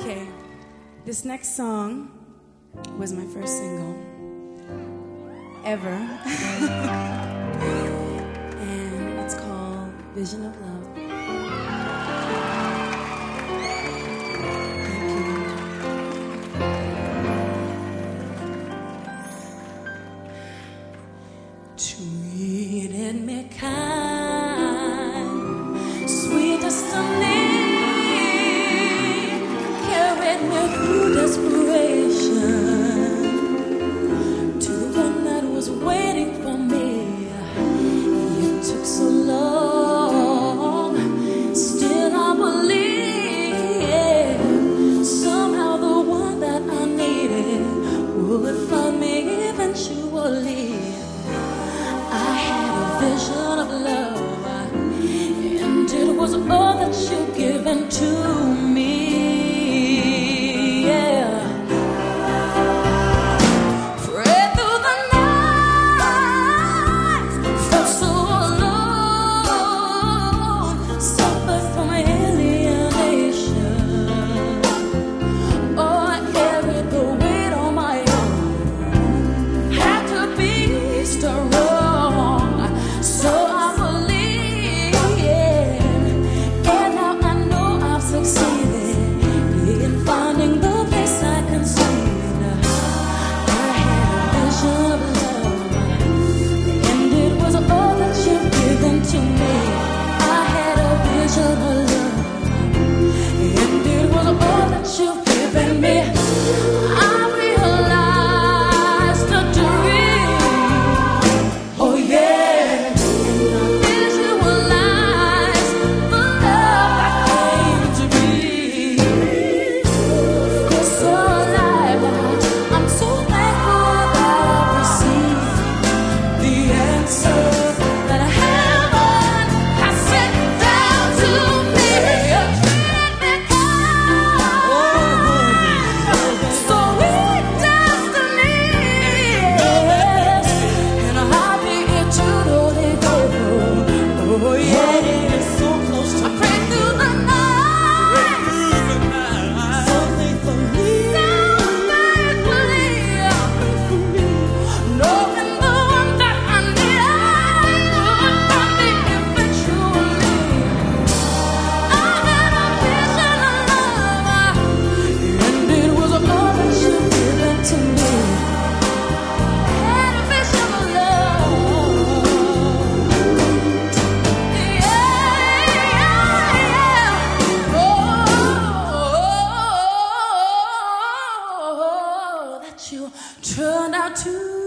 Okay, this next song was my first single ever. and it's called Vision of Love. Treated me kind, sweetest. of. I had a vision of love, and it was all that you gave into me. you turned out to